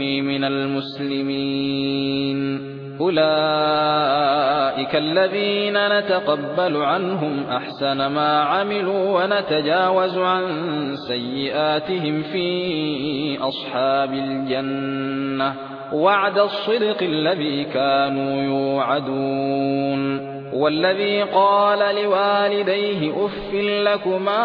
من المسلمين. أولئك الذين نتقبل عنهم أحسن ما عملوا ونتجاوز عن سيئاتهم في أصحاب الجنة. وعد الصدق الذي كانوا يوعدون. والذي قال لوالديه أف لكما